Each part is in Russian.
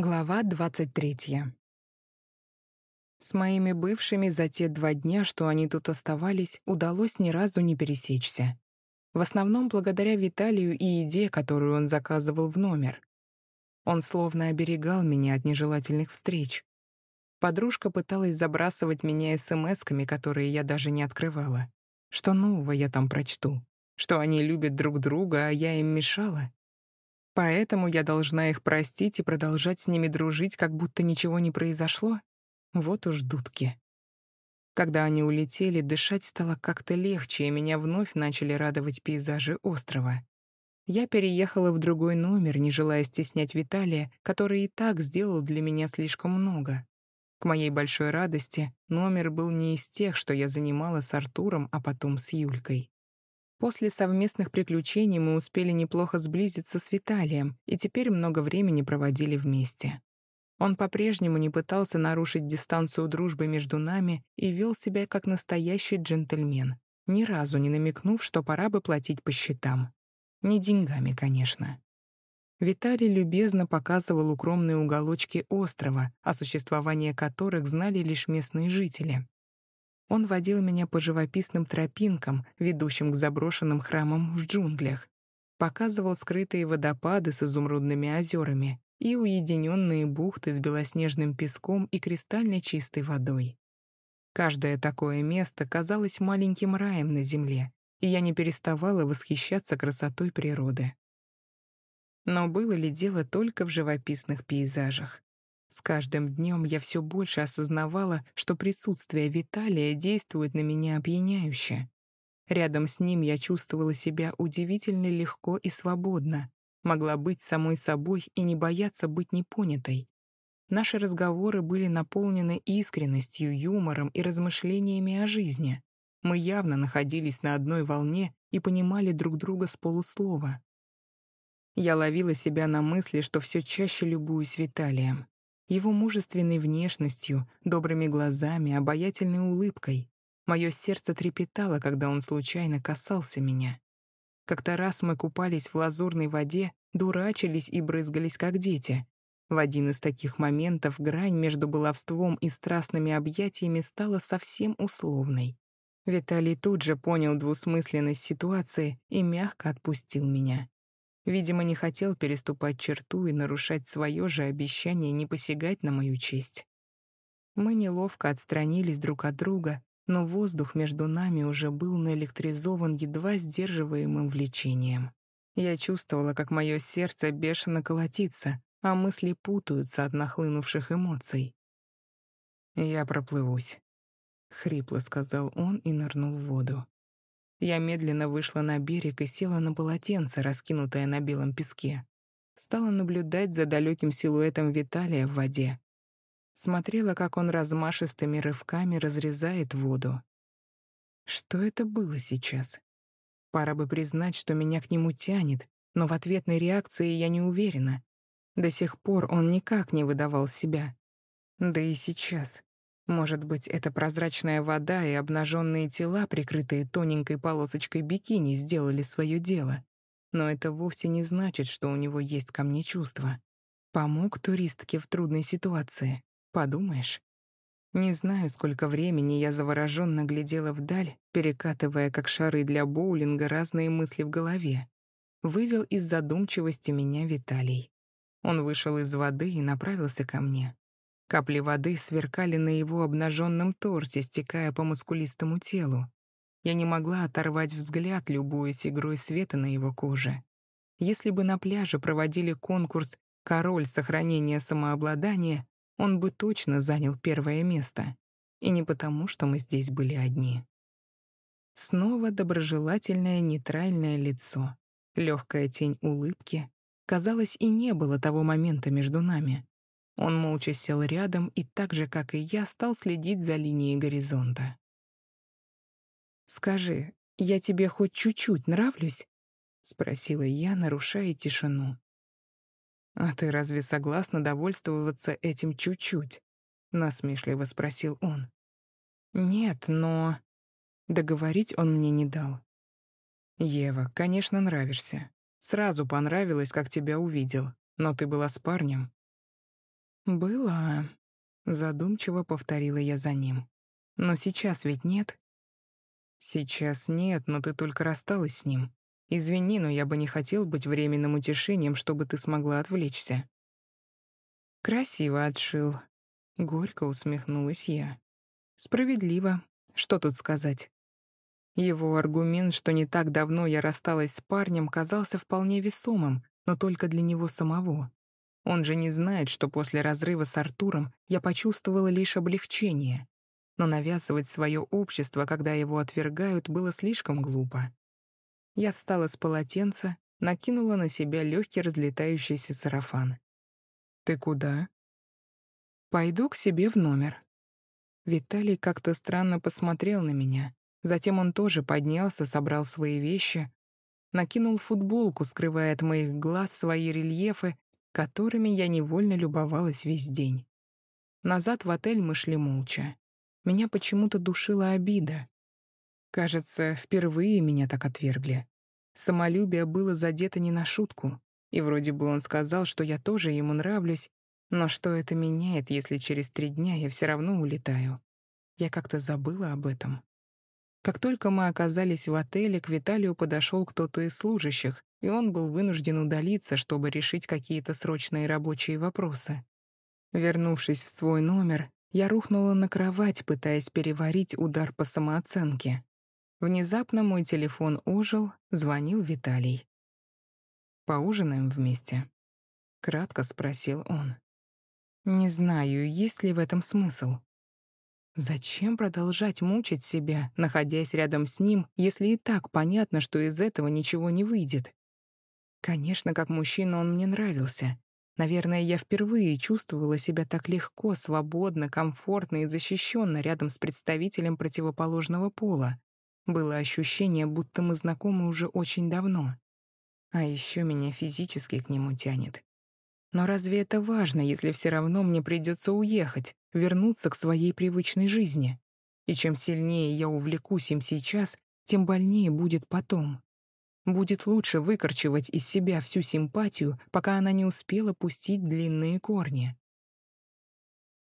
Глава 23. С моими бывшими за те два дня, что они тут оставались, удалось ни разу не пересечься. В основном благодаря Виталию и еде, которую он заказывал в номер. Он словно оберегал меня от нежелательных встреч. Подружка пыталась забрасывать меня смс-ками, которые я даже не открывала. Что нового я там прочту? Что они любят друг друга, а я им мешала? Поэтому я должна их простить и продолжать с ними дружить, как будто ничего не произошло? Вот уж дудки. Когда они улетели, дышать стало как-то легче, и меня вновь начали радовать пейзажи острова. Я переехала в другой номер, не желая стеснять Виталия, который и так сделал для меня слишком много. К моей большой радости, номер был не из тех, что я занимала с Артуром, а потом с Юлькой. После совместных приключений мы успели неплохо сблизиться с Виталием и теперь много времени проводили вместе. Он по-прежнему не пытался нарушить дистанцию дружбы между нами и вел себя как настоящий джентльмен, ни разу не намекнув, что пора бы платить по счетам. Не деньгами, конечно. Виталий любезно показывал укромные уголочки острова, о существовании которых знали лишь местные жители. Он водил меня по живописным тропинкам, ведущим к заброшенным храмам в джунглях, показывал скрытые водопады с изумрудными озерами и уединенные бухты с белоснежным песком и кристально чистой водой. Каждое такое место казалось маленьким раем на земле, и я не переставала восхищаться красотой природы. Но было ли дело только в живописных пейзажах? С каждым днем я все больше осознавала, что присутствие Виталия действует на меня опьяняюще. Рядом с ним я чувствовала себя удивительно легко и свободно, могла быть самой собой и не бояться быть непонятой. Наши разговоры были наполнены искренностью, юмором и размышлениями о жизни. Мы явно находились на одной волне и понимали друг друга с полуслова. Я ловила себя на мысли, что все чаще любуюсь Виталием его мужественной внешностью, добрыми глазами, обаятельной улыбкой. Мое сердце трепетало, когда он случайно касался меня. Как-то раз мы купались в лазурной воде, дурачились и брызгались, как дети. В один из таких моментов грань между баловством и страстными объятиями стала совсем условной. Виталий тут же понял двусмысленность ситуации и мягко отпустил меня. Видимо, не хотел переступать черту и нарушать свое же обещание не посягать на мою честь. Мы неловко отстранились друг от друга, но воздух между нами уже был наэлектризован едва сдерживаемым влечением. Я чувствовала, как мое сердце бешено колотится, а мысли путаются от нахлынувших эмоций. «Я проплывусь», — хрипло сказал он и нырнул в воду. Я медленно вышла на берег и села на полотенце, раскинутое на белом песке. Стала наблюдать за далеким силуэтом Виталия в воде. Смотрела, как он размашистыми рывками разрезает воду. Что это было сейчас? Пора бы признать, что меня к нему тянет, но в ответной реакции я не уверена. До сих пор он никак не выдавал себя. Да и сейчас. Может быть, это прозрачная вода и обнаженные тела, прикрытые тоненькой полосочкой бикини, сделали свое дело. Но это вовсе не значит, что у него есть ко мне чувства. Помог туристке в трудной ситуации. Подумаешь. Не знаю, сколько времени я завороженно глядела вдаль, перекатывая, как шары для боулинга, разные мысли в голове. Вывел из задумчивости меня Виталий. Он вышел из воды и направился ко мне. Капли воды сверкали на его обнаженном торсе, стекая по мускулистому телу. Я не могла оторвать взгляд, любуясь игрой света на его коже. Если бы на пляже проводили конкурс «Король сохранения самообладания», он бы точно занял первое место. И не потому, что мы здесь были одни. Снова доброжелательное нейтральное лицо, легкая тень улыбки. Казалось, и не было того момента между нами. Он молча сел рядом и так же, как и я, стал следить за линией горизонта. «Скажи, я тебе хоть чуть-чуть нравлюсь?» — спросила я, нарушая тишину. «А ты разве согласна довольствоваться этим чуть-чуть?» — насмешливо спросил он. «Нет, но...» Договорить он мне не дал. «Ева, конечно, нравишься. Сразу понравилось, как тебя увидел. Но ты была с парнем. «Была», — задумчиво повторила я за ним. «Но сейчас ведь нет?» «Сейчас нет, но ты только рассталась с ним. Извини, но я бы не хотел быть временным утешением, чтобы ты смогла отвлечься». «Красиво отшил», — горько усмехнулась я. «Справедливо. Что тут сказать?» Его аргумент, что не так давно я рассталась с парнем, казался вполне весомым, но только для него самого. Он же не знает, что после разрыва с Артуром я почувствовала лишь облегчение. Но навязывать свое общество, когда его отвергают, было слишком глупо. Я встала с полотенца, накинула на себя легкий разлетающийся сарафан. «Ты куда?» «Пойду к себе в номер». Виталий как-то странно посмотрел на меня. Затем он тоже поднялся, собрал свои вещи, накинул футболку, скрывая от моих глаз свои рельефы, которыми я невольно любовалась весь день. Назад в отель мы шли молча. Меня почему-то душила обида. Кажется, впервые меня так отвергли. Самолюбие было задето не на шутку. И вроде бы он сказал, что я тоже ему нравлюсь, но что это меняет, если через три дня я все равно улетаю? Я как-то забыла об этом. Как только мы оказались в отеле, к Виталию подошел кто-то из служащих, и он был вынужден удалиться, чтобы решить какие-то срочные рабочие вопросы. Вернувшись в свой номер, я рухнула на кровать, пытаясь переварить удар по самооценке. Внезапно мой телефон ожил, звонил Виталий. «Поужинаем вместе?» — кратко спросил он. «Не знаю, есть ли в этом смысл. Зачем продолжать мучить себя, находясь рядом с ним, если и так понятно, что из этого ничего не выйдет? Конечно, как мужчина он мне нравился. Наверное, я впервые чувствовала себя так легко, свободно, комфортно и защищенно рядом с представителем противоположного пола. Было ощущение, будто мы знакомы уже очень давно. А еще меня физически к нему тянет. Но разве это важно, если все равно мне придется уехать, вернуться к своей привычной жизни? И чем сильнее я увлекусь им сейчас, тем больнее будет потом. Будет лучше выкорчевать из себя всю симпатию, пока она не успела пустить длинные корни.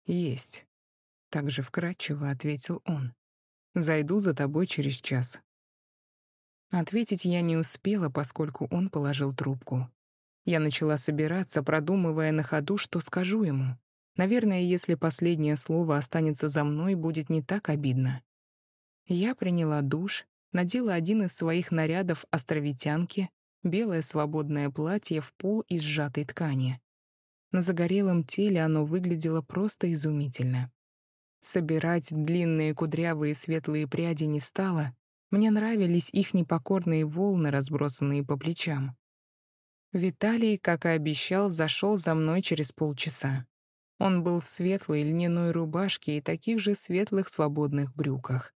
«Есть», — также вкратчиво ответил он. «Зайду за тобой через час». Ответить я не успела, поскольку он положил трубку. Я начала собираться, продумывая на ходу, что скажу ему. Наверное, если последнее слово останется за мной, будет не так обидно. Я приняла душ, надела один из своих нарядов островитянки, белое свободное платье в пол из сжатой ткани. На загорелом теле оно выглядело просто изумительно. Собирать длинные кудрявые светлые пряди не стало, мне нравились их непокорные волны, разбросанные по плечам. Виталий, как и обещал, зашел за мной через полчаса. Он был в светлой льняной рубашке и таких же светлых свободных брюках.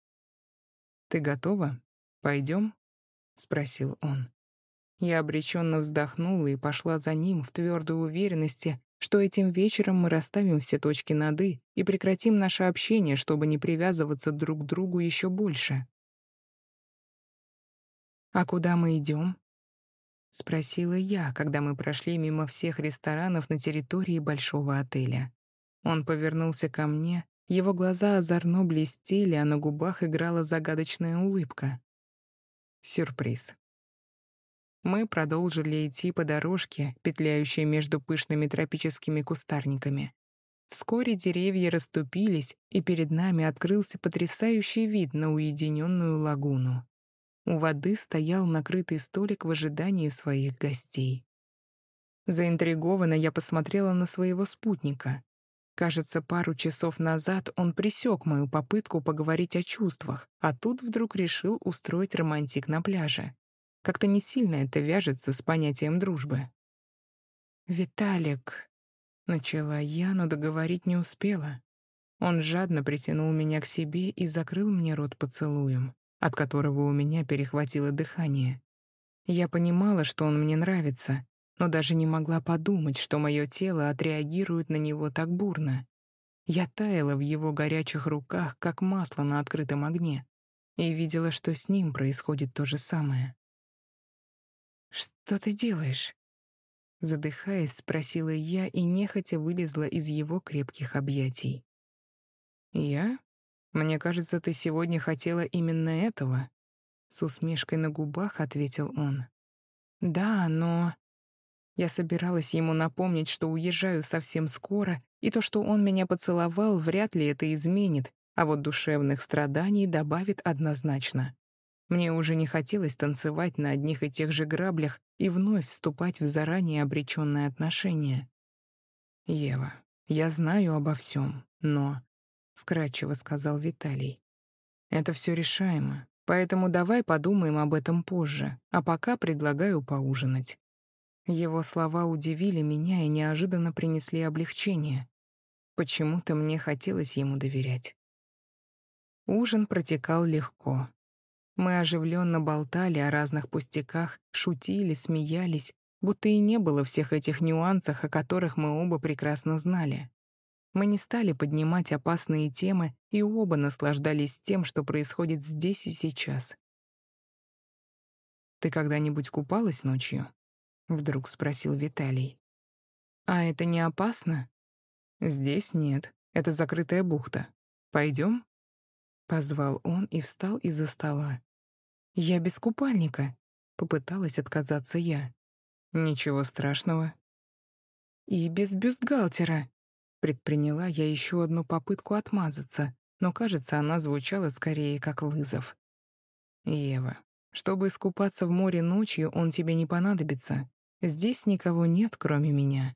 «Ты готова? Пойдем?» — спросил он. Я обреченно вздохнула и пошла за ним в твердой уверенности, что этим вечером мы расставим все точки над «и» и прекратим наше общение, чтобы не привязываться друг к другу еще больше. «А куда мы идем? — спросила я, когда мы прошли мимо всех ресторанов на территории большого отеля. Он повернулся ко мне, его глаза озорно блестели, а на губах играла загадочная улыбка. Сюрприз. Мы продолжили идти по дорожке, петляющей между пышными тропическими кустарниками. Вскоре деревья расступились, и перед нами открылся потрясающий вид на уединенную лагуну. У воды стоял накрытый столик в ожидании своих гостей. Заинтригованно я посмотрела на своего спутника. Кажется, пару часов назад он присек мою попытку поговорить о чувствах, а тут вдруг решил устроить романтик на пляже. Как-то не сильно это вяжется с понятием дружбы. «Виталик», — начала я, но договорить не успела. Он жадно притянул меня к себе и закрыл мне рот поцелуем от которого у меня перехватило дыхание. Я понимала, что он мне нравится, но даже не могла подумать, что мое тело отреагирует на него так бурно. Я таяла в его горячих руках, как масло на открытом огне, и видела, что с ним происходит то же самое. «Что ты делаешь?» Задыхаясь, спросила я и нехотя вылезла из его крепких объятий. «Я? Мне кажется, ты сегодня хотела именно этого?» С усмешкой на губах ответил он. «Да, но...» Я собиралась ему напомнить, что уезжаю совсем скоро, и то, что он меня поцеловал, вряд ли это изменит, а вот душевных страданий добавит однозначно. Мне уже не хотелось танцевать на одних и тех же граблях и вновь вступать в заранее обреченные отношения. «Ева, я знаю обо всем, но...» — вкратчиво сказал Виталий. «Это все решаемо, поэтому давай подумаем об этом позже, а пока предлагаю поужинать». Его слова удивили меня и неожиданно принесли облегчение. Почему-то мне хотелось ему доверять. Ужин протекал легко. Мы оживленно болтали о разных пустяках, шутили, смеялись, будто и не было всех этих нюансах, о которых мы оба прекрасно знали. Мы не стали поднимать опасные темы и оба наслаждались тем, что происходит здесь и сейчас. «Ты когда-нибудь купалась ночью?» Вдруг спросил Виталий. А это не опасно? Здесь нет. Это закрытая бухта. Пойдем? Позвал он и встал из-за стола. Я без купальника. Попыталась отказаться я. Ничего страшного. И без бюстгальтера. Предприняла я еще одну попытку отмазаться, но, кажется, она звучала скорее как вызов. «Ева, чтобы искупаться в море ночью, он тебе не понадобится. Здесь никого нет, кроме меня.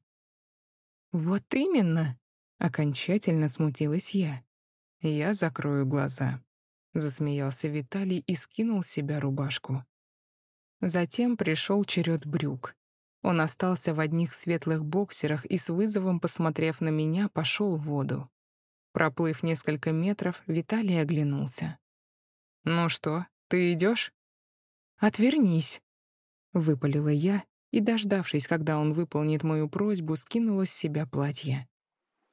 Вот именно, окончательно смутилась я. Я закрою глаза. Засмеялся Виталий и скинул с себя рубашку. Затем пришел черед брюк. Он остался в одних светлых боксерах и с вызовом, посмотрев на меня, пошел в воду. Проплыв несколько метров, Виталий оглянулся. «Ну что, ты идешь? «Отвернись», — выпалила я и, дождавшись, когда он выполнит мою просьбу, скинула с себя платье.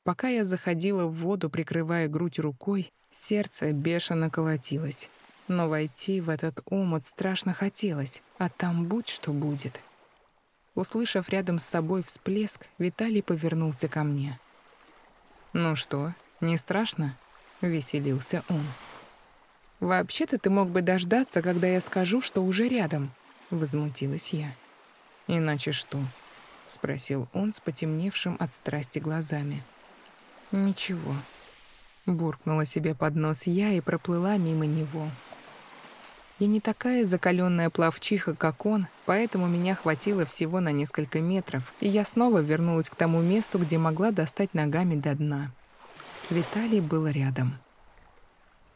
Пока я заходила в воду, прикрывая грудь рукой, сердце бешено колотилось. Но войти в этот омут страшно хотелось, а там будь что будет. Услышав рядом с собой всплеск, Виталий повернулся ко мне. «Ну что, не страшно?» — веселился он. «Вообще-то ты мог бы дождаться, когда я скажу, что уже рядом», — возмутилась я. «Иначе что?» — спросил он с потемневшим от страсти глазами. «Ничего». Буркнула себе под нос я и проплыла мимо него. Я не такая закаленная плавчиха, как он, поэтому меня хватило всего на несколько метров, и я снова вернулась к тому месту, где могла достать ногами до дна. Виталий был рядом.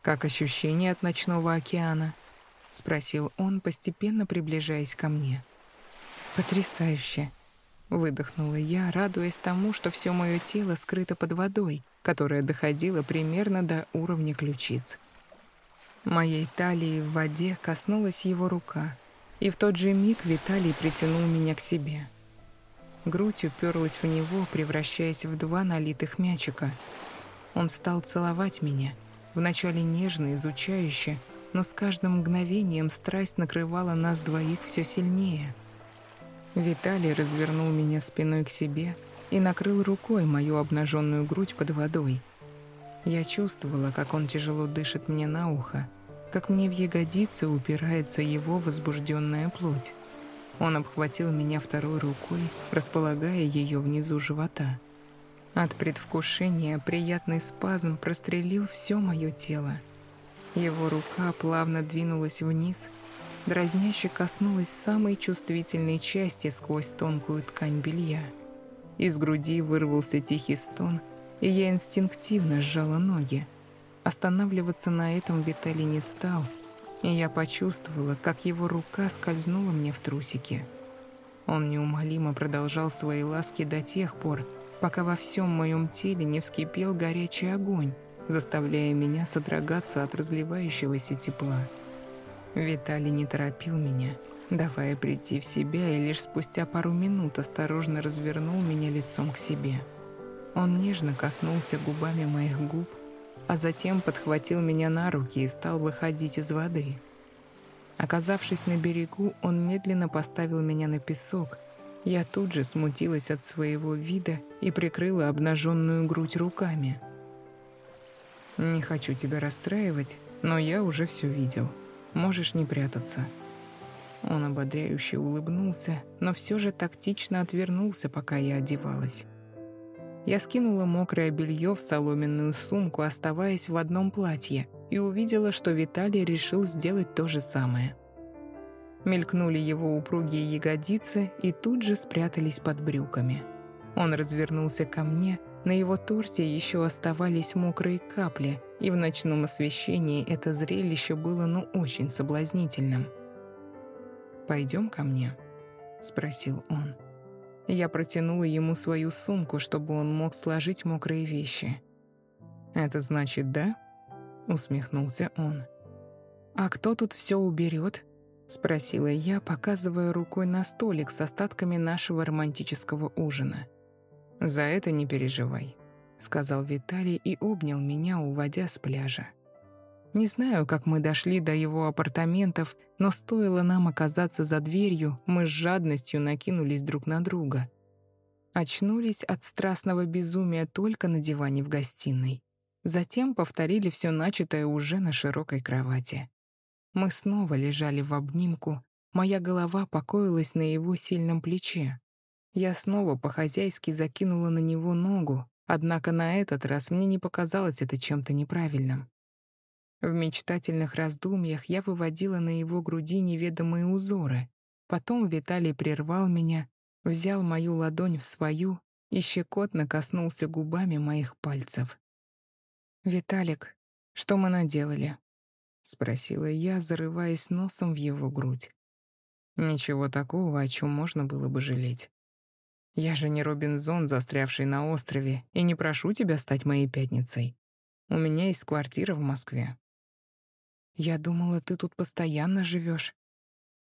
«Как ощущение от ночного океана?» — спросил он, постепенно приближаясь ко мне. «Потрясающе!» — выдохнула я, радуясь тому, что все мое тело скрыто под водой, которая доходила примерно до уровня ключиц. Моей талии в воде коснулась его рука, и в тот же миг Виталий притянул меня к себе. Грудь уперлась в него, превращаясь в два налитых мячика. Он стал целовать меня, вначале нежно, изучающе, но с каждым мгновением страсть накрывала нас двоих все сильнее — Виталий развернул меня спиной к себе и накрыл рукой мою обнаженную грудь под водой. Я чувствовала, как он тяжело дышит мне на ухо, как мне в ягодицы упирается его возбужденная плоть. Он обхватил меня второй рукой, располагая ее внизу живота. От предвкушения приятный спазм прострелил все мое тело. Его рука плавно двинулась вниз, дразняще коснулась самой чувствительной части сквозь тонкую ткань белья. Из груди вырвался тихий стон, и я инстинктивно сжала ноги. Останавливаться на этом Виталий не стал, и я почувствовала, как его рука скользнула мне в трусики. Он неумолимо продолжал свои ласки до тех пор, пока во всем моем теле не вскипел горячий огонь, заставляя меня содрогаться от разливающегося тепла. Виталий не торопил меня, давая прийти в себя, и лишь спустя пару минут осторожно развернул меня лицом к себе. Он нежно коснулся губами моих губ, а затем подхватил меня на руки и стал выходить из воды. Оказавшись на берегу, он медленно поставил меня на песок, Я тут же смутилась от своего вида и прикрыла обнаженную грудь руками. «Не хочу тебя расстраивать, но я уже все видел. Можешь не прятаться». Он ободряюще улыбнулся, но все же тактично отвернулся, пока я одевалась. Я скинула мокрое белье в соломенную сумку, оставаясь в одном платье, и увидела, что Виталий решил сделать то же самое. Мелькнули его упругие ягодицы и тут же спрятались под брюками. Он развернулся ко мне, на его торсе еще оставались мокрые капли, и в ночном освещении это зрелище было ну очень соблазнительным. «Пойдем ко мне?» — спросил он. Я протянула ему свою сумку, чтобы он мог сложить мокрые вещи. «Это значит да?» — усмехнулся он. «А кто тут все уберет?» — спросила я, показывая рукой на столик с остатками нашего романтического ужина. «За это не переживай», — сказал Виталий и обнял меня, уводя с пляжа. Не знаю, как мы дошли до его апартаментов, но стоило нам оказаться за дверью, мы с жадностью накинулись друг на друга. Очнулись от страстного безумия только на диване в гостиной. Затем повторили все начатое уже на широкой кровати. Мы снова лежали в обнимку, моя голова покоилась на его сильном плече. Я снова по-хозяйски закинула на него ногу, однако на этот раз мне не показалось это чем-то неправильным. В мечтательных раздумьях я выводила на его груди неведомые узоры. Потом Виталий прервал меня, взял мою ладонь в свою и щекотно коснулся губами моих пальцев. «Виталик, что мы наделали?» — спросила я, зарываясь носом в его грудь. Ничего такого, о чем можно было бы жалеть. Я же не Робинзон, застрявший на острове, и не прошу тебя стать моей пятницей. У меня есть квартира в Москве. Я думала, ты тут постоянно живешь.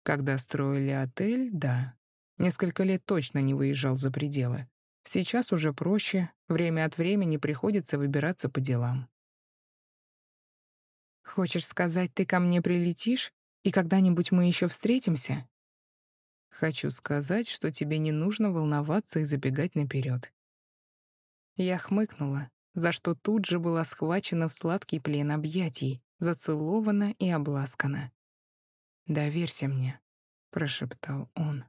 Когда строили отель, да. Несколько лет точно не выезжал за пределы. Сейчас уже проще, время от времени приходится выбираться по делам. Хочешь сказать, ты ко мне прилетишь, и когда-нибудь мы еще встретимся? Хочу сказать, что тебе не нужно волноваться и забегать наперед. Я хмыкнула, за что тут же была схвачена в сладкий плен объятий, зацелована и обласкана. «Доверься мне», — прошептал он.